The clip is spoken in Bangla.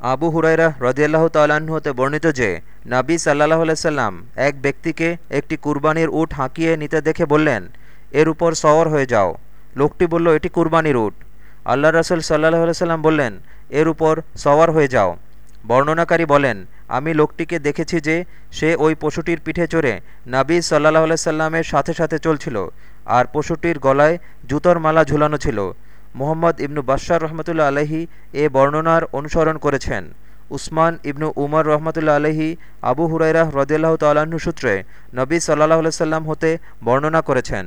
আবু হুরাইরা রদিয়াল্লাহ তাল্লাহ্ন হতে বর্ণিত যে, নাবী সাল্লাহ সাল্লাম এক ব্যক্তিকে একটি কুরবানির উট হাঁকিয়ে নিতে দেখে বললেন, এর উপর সওয়ার হয়ে যাও। লোকটি বলল, এটি কুরবানির উট। আল্লাহ রসুল সাল্লাহ সাল্লাম বললেন, এর উপর সওয়ার হয়ে যাও। বর্ণনাকারী বলেন, আমি লোকটিকে দেখেছি যে, সে ওই পশুটির পিঠে চড়ে নাবী সাল্লাহ সাল্লামের সাথে সাথে চলছিল, আর পশুটির গলায় জুতোর মালা ঝুলানো ছিল। মোহাম্মদ ইবনু বাশার রহমতুল্লা আলহি এ বর্ণনার অনুসরণ করেছেন। উসমান ইবনু উমর রহমতুল্লা আলহি আবু হুরাইরা হ্রদিয়াল্লাহ তাল্লাহ্ন সূত্রে নবী সাল্লাহ সাল্লাম হতে বর্ণনা করেছেন।